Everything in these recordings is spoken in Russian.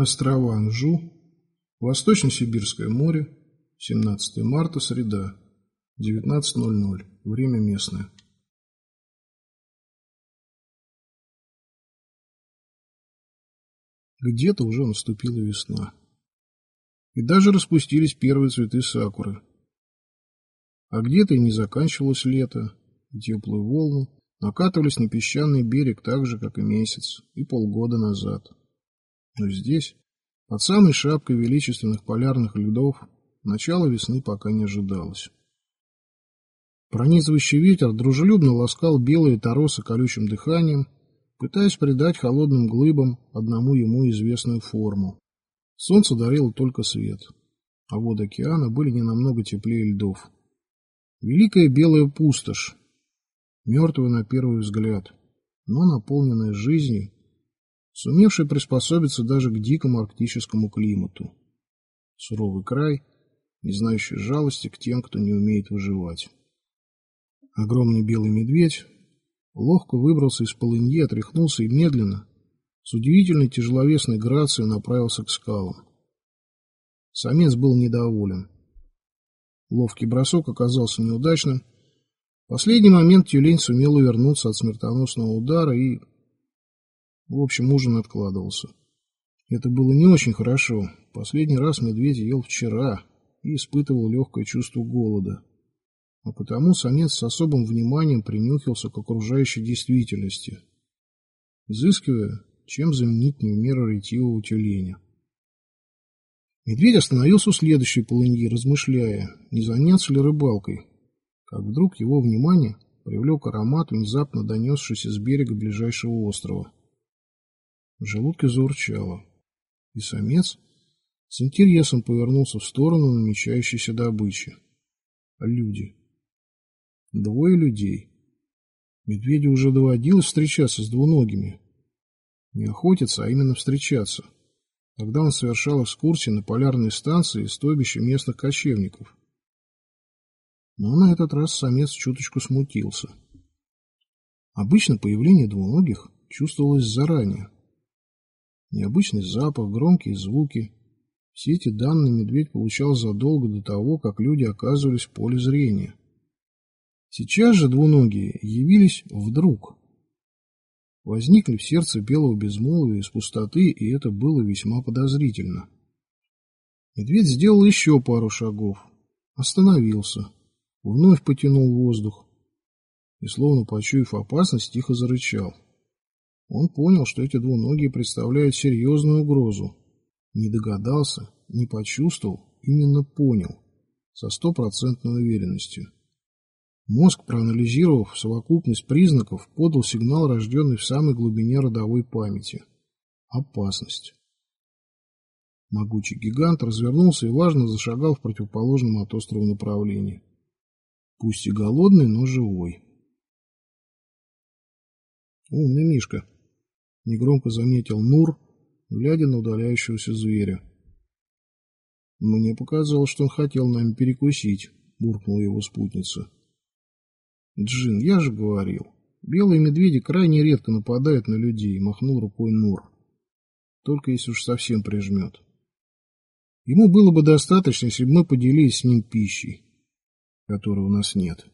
Острова Анжу, Восточно-Сибирское море, 17 марта, среда, 19.00, время местное. Где-то уже наступила весна. И даже распустились первые цветы сакуры. А где-то и не заканчивалось лето, теплые волны накатывались на песчаный берег так же, как и месяц, и полгода назад. Но здесь, под самой шапкой величественных полярных льдов, начало весны пока не ожидалось. Пронизывающий ветер дружелюбно ласкал белые торосы колючим дыханием, пытаясь придать холодным глыбам одному ему известную форму. Солнце дарило только свет, а воды океана были не намного теплее льдов. Великая белая пустошь, мертвая на первый взгляд, но наполненная жизнью, сумевшая приспособиться даже к дикому арктическому климату. Суровый край, не знающий жалости к тем, кто не умеет выживать. Огромный белый медведь ловко выбрался из полыньи, отряхнулся и медленно, с удивительной тяжеловесной грацией направился к скалам. Самец был недоволен. Ловкий бросок оказался неудачным. В последний момент тюлень сумел увернуться от смертоносного удара и... В общем, ужин откладывался. Это было не очень хорошо. Последний раз медведь ел вчера и испытывал легкое чувство голода а потому самец с особым вниманием принюхился к окружающей действительности, изыскивая, чем заменить не в меру ретивого тюленя. Медведь остановился у следующей полыньи, размышляя, не заняться ли рыбалкой, как вдруг его внимание привлек аромат, внезапно донесшийся с берега ближайшего острова. В желудке заурчало, и самец с интересом повернулся в сторону намечающейся добычи. Люди. Двое людей. Медведю уже доводилось встречаться с двуногими. Не охотиться, а именно встречаться. Тогда он совершал экскурсии на полярные станции и стойбище местных кочевников. Но на этот раз самец чуточку смутился. Обычно появление двуногих чувствовалось заранее. Необычный запах, громкие звуки. Все эти данные медведь получал задолго до того, как люди оказывались в поле зрения. Сейчас же двуногие явились вдруг. Возникли в сердце белого безмолвия из пустоты, и это было весьма подозрительно. Медведь сделал еще пару шагов, остановился, вновь потянул воздух и, словно почуяв опасность, тихо зарычал. Он понял, что эти двуногие представляют серьезную угрозу. Не догадался, не почувствовал, именно понял, со стопроцентной уверенностью. Мозг, проанализировав совокупность признаков, подал сигнал, рожденный в самой глубине родовой памяти. Опасность. Могучий гигант развернулся и важно зашагал в противоположном от острова направлении. Пусть и голодный, но живой. «Умный Мишка», — негромко заметил Нур, глядя на удаляющегося зверя. «Мне показалось, что он хотел нами перекусить», — буркнула его спутница. Джин, я же говорил. Белые медведи крайне редко нападают на людей, махнул рукой Нур. Только если уж совсем прижмет. Ему было бы достаточно, если бы мы поделились с ним пищей, которой у нас нет.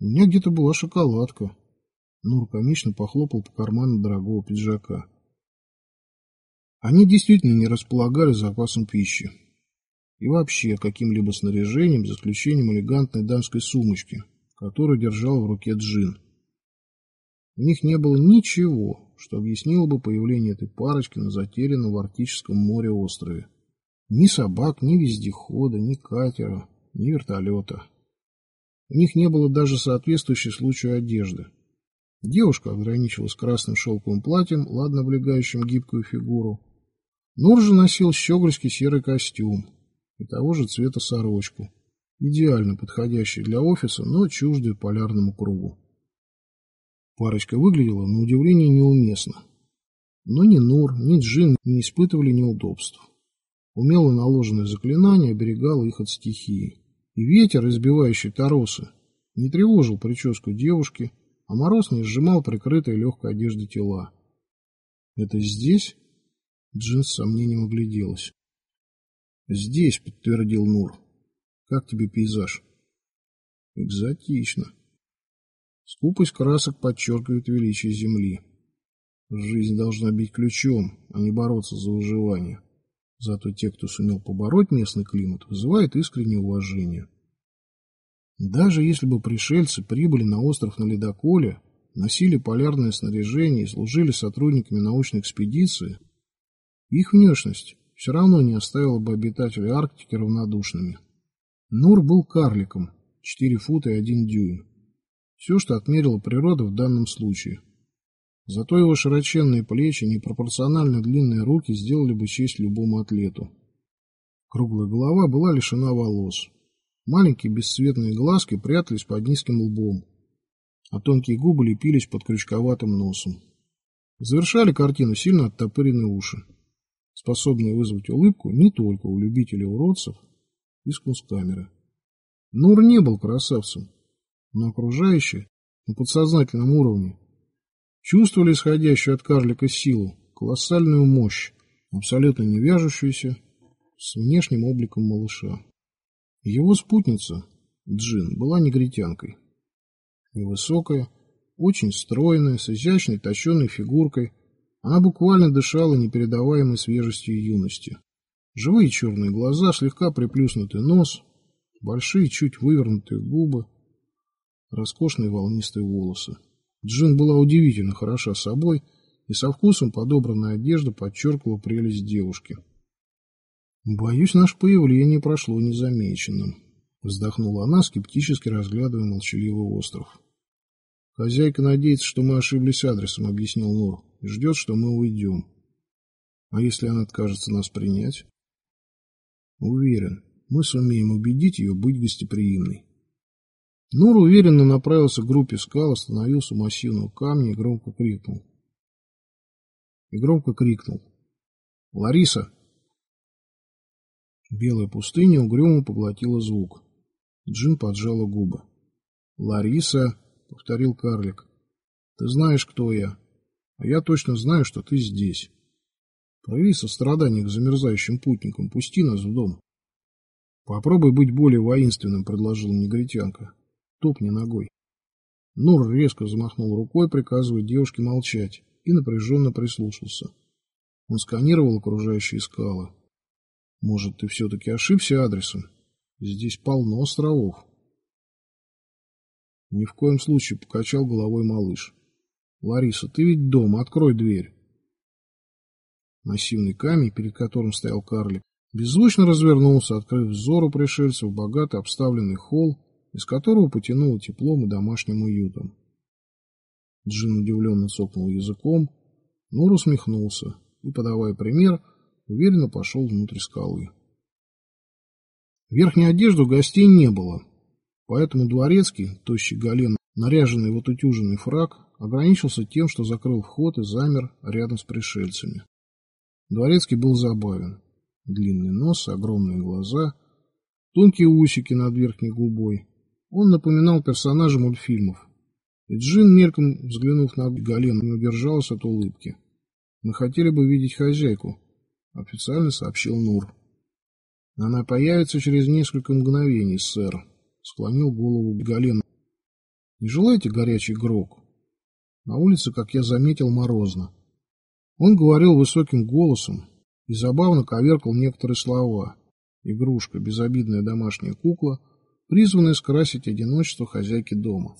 У меня где-то была шоколадка. Нур комично похлопал по карману дорогого пиджака. Они действительно не располагали запасом пищи. И вообще каким-либо снаряжением, за исключением элегантной дамской сумочки, которую держал в руке Джин. У них не было ничего, что объяснило бы появление этой парочки на затерянном в Арктическом море острове. Ни собак, ни вездехода, ни катера, ни вертолета. У них не было даже соответствующей случаю одежды. Девушка ограничивалась красным шелковым платьем, ладно облегающим гибкую фигуру. Нур же носил щегольский серый костюм и того же цвета сорочку, идеально подходящий для офиса, но чуждый полярному кругу. Парочка выглядела на удивление неуместно. Но ни Нур, ни Джин не испытывали неудобств. Умело наложенное заклинание оберегало их от стихии. И ветер, избивающий торосы, не тревожил прическу девушки, а мороз не сжимал прикрытые легкой одежды тела. Это здесь? Джин с сомнением огляделась. «Здесь», — подтвердил Нур. «Как тебе пейзаж?» «Экзотично». Скупость красок подчеркивает величие земли. Жизнь должна бить ключом, а не бороться за выживание. Зато те, кто сумел побороть местный климат, вызывают искреннее уважение. Даже если бы пришельцы прибыли на остров на ледоколе, носили полярное снаряжение и служили сотрудниками научной экспедиции, их внешность все равно не оставила бы обитателей Арктики равнодушными. Нур был карликом, 4 фута и 1 дюйм. Все, что отмерила природа в данном случае. Зато его широченные плечи и непропорционально длинные руки сделали бы честь любому атлету. Круглая голова была лишена волос. Маленькие бесцветные глазки прятались под низким лбом, а тонкие губы лепились под крючковатым носом. Завершали картину сильно оттопыренные уши, способные вызвать улыбку не только у любителей уродцев из кунсткамеры. Нур не был красавцем, но окружающие на подсознательном уровне Чувствовали исходящую от карлика силу, колоссальную мощь, абсолютно не вяжущуюся с внешним обликом малыша. Его спутница, Джин, была негритянкой. Невысокая, очень стройная, с изящной точенной фигуркой, она буквально дышала непередаваемой свежестью юности. Живые черные глаза, слегка приплюснутый нос, большие чуть вывернутые губы, роскошные волнистые волосы. Джин была удивительно хороша собой, и со вкусом подобранная одежда подчеркивала прелесть девушки. «Боюсь, наше появление прошло незамеченным», — вздохнула она, скептически разглядывая молчаливый остров. «Хозяйка надеется, что мы ошиблись адресом», — объяснил Нур, — «и ждет, что мы уйдем. А если она откажется нас принять?» «Уверен, мы сумеем убедить ее быть гостеприимной». Нур уверенно направился к группе скал, остановился у массивного камня и громко крикнул. И громко крикнул. «Лариса!» Белая пустыня угрюмо поглотила звук. Джин поджала губы. «Лариса!» — повторил карлик. «Ты знаешь, кто я, а я точно знаю, что ты здесь. Прояви сострадание к замерзающим путникам, пусти нас в дом». «Попробуй быть более воинственным», — предложила негритянка. Топни ногой. Нур резко замахнул рукой, приказывая девушке молчать, и напряженно прислушался. Он сканировал окружающие скалы. Может, ты все-таки ошибся адресом? Здесь полно островов. Ни в коем случае покачал головой малыш. Лариса, ты ведь дома, открой дверь. Массивный камень, перед которым стоял карлик, беззвучно развернулся, открыв взору пришельцев богато обставленный холл из которого потянуло теплом и домашним уютом. Джин удивленно цокнул языком, Нур усмехнулся и, подавая пример, уверенно пошел внутрь скалы. Верхней одежды у гостей не было, поэтому дворецкий, тощий голен, наряженный в отутюженный фраг, ограничился тем, что закрыл вход и замер рядом с пришельцами. Дворецкий был забавен. Длинный нос, огромные глаза, тонкие усики над верхней губой, он напоминал персонажа мультфильмов. И Джин, мельком взглянув на Гален, не удержалась от улыбки. «Мы хотели бы видеть хозяйку», — официально сообщил Нур. «Она появится через несколько мгновений, сэр», — склонил голову Гален. «Не желаете горячий грог?» На улице, как я заметил, морозно. Он говорил высоким голосом и забавно коверкал некоторые слова. Игрушка, безобидная домашняя кукла — призванный скрасить одиночество хозяйки дома.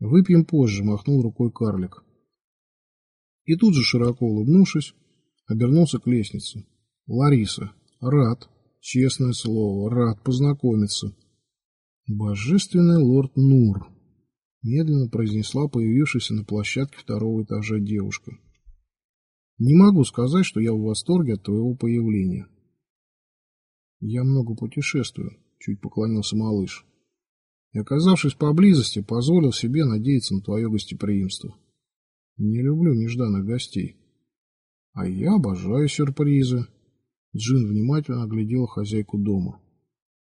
«Выпьем позже», — махнул рукой карлик. И тут же, широко улыбнувшись, обернулся к лестнице. «Лариса, рад, честное слово, рад познакомиться». «Божественный лорд Нур», — медленно произнесла появившаяся на площадке второго этажа девушка. «Не могу сказать, что я в восторге от твоего появления. Я много путешествую, чуть поклонился малыш. И, оказавшись поблизости, позволил себе надеяться на твое гостеприимство. Не люблю нежданных гостей. А я обожаю сюрпризы. Джин внимательно оглядела хозяйку дома.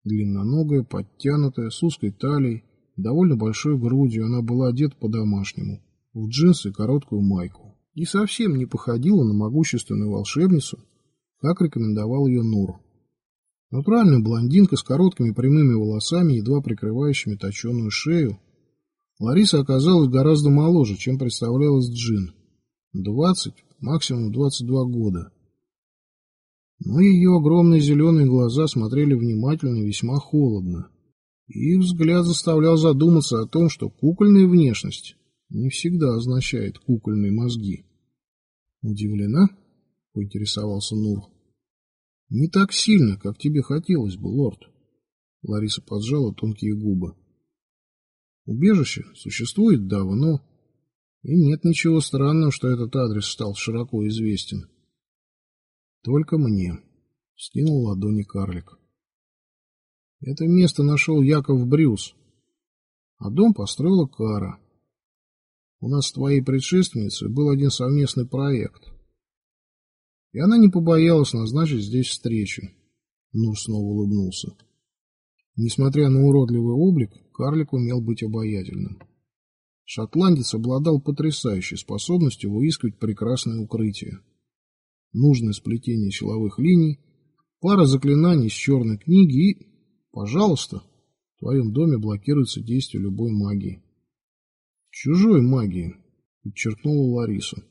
Длинноногая, подтянутая, с узкой талией, довольно большой грудью, она была одета по-домашнему, в джинсы и короткую майку. и совсем не походила на могущественную волшебницу, как рекомендовал ее Нур. Натуральная блондинка с короткими прямыми волосами, едва прикрывающими точеную шею, Лариса оказалась гораздо моложе, чем представлялась Джин. Двадцать, максимум двадцать два года. Но ее огромные зеленые глаза смотрели внимательно и весьма холодно. Их взгляд заставлял задуматься о том, что кукольная внешность не всегда означает кукольные мозги. «Удивлена?» — поинтересовался Нур. «Не так сильно, как тебе хотелось бы, лорд». Лариса поджала тонкие губы. «Убежище существует давно, и нет ничего странного, что этот адрес стал широко известен. Только мне», — скинул ладони карлик. «Это место нашел Яков Брюс, а дом построила Кара». У нас с твоей предшественницей был один совместный проект. И она не побоялась назначить здесь встречу. Нур снова улыбнулся. Несмотря на уродливый облик, карлик умел быть обаятельным. Шотландец обладал потрясающей способностью выискивать прекрасное укрытие. Нужное сплетение силовых линий, пара заклинаний с черной книги и, пожалуйста, в твоем доме блокируется действие любой магии. Чужой магии, подчеркнула Лариса.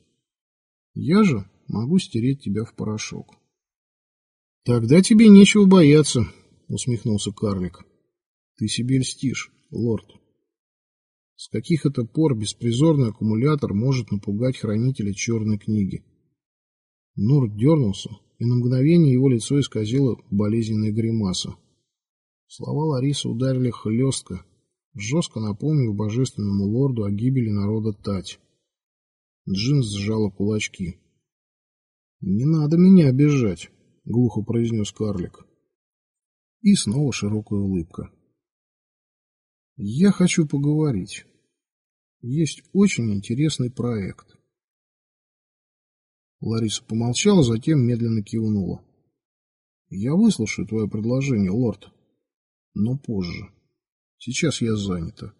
Я же могу стереть тебя в порошок. Тогда тебе нечего бояться, усмехнулся карлик. Ты себе льстишь, лорд. С каких это пор беспризорный аккумулятор может напугать хранителя черной книги? Нур дернулся, и на мгновение его лицо исказило болезненная гримаса. Слова Ларисы ударили хлестко, жестко напомнив божественному лорду о гибели народа Тать. Джин сжала кулачки. «Не надо меня обижать», — глухо произнес карлик. И снова широкая улыбка. «Я хочу поговорить. Есть очень интересный проект». Лариса помолчала, затем медленно кивнула. «Я выслушаю твое предложение, лорд, но позже». Сейчас я занята.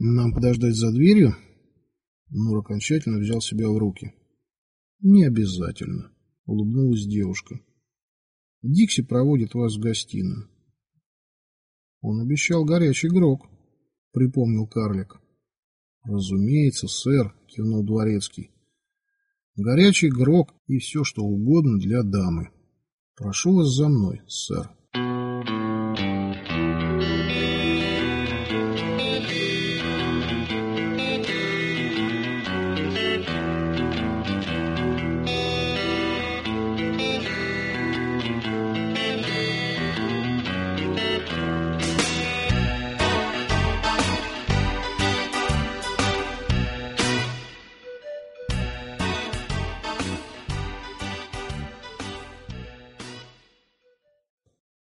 Нам подождать за дверью? Нур окончательно взял себя в руки. Не обязательно, улыбнулась девушка. Дикси проводит вас в гостиную. Он обещал горячий грок, припомнил карлик. Разумеется, сэр, кивнул дворецкий. Горячий грок и все, что угодно для дамы. Прошу вас за мной, сэр.